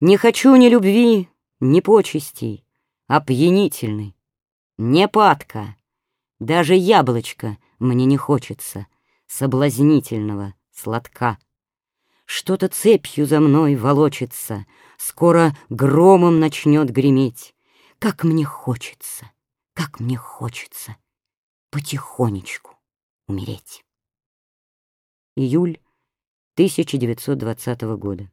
Не хочу ни любви, ни почестей, опьянительный, не падка, Даже яблочко мне не хочется Соблазнительного сладка. Что-то цепью за мной волочится, Скоро громом начнет греметь. Как мне хочется, как мне хочется Потихонечку умереть. Июль 1920 года.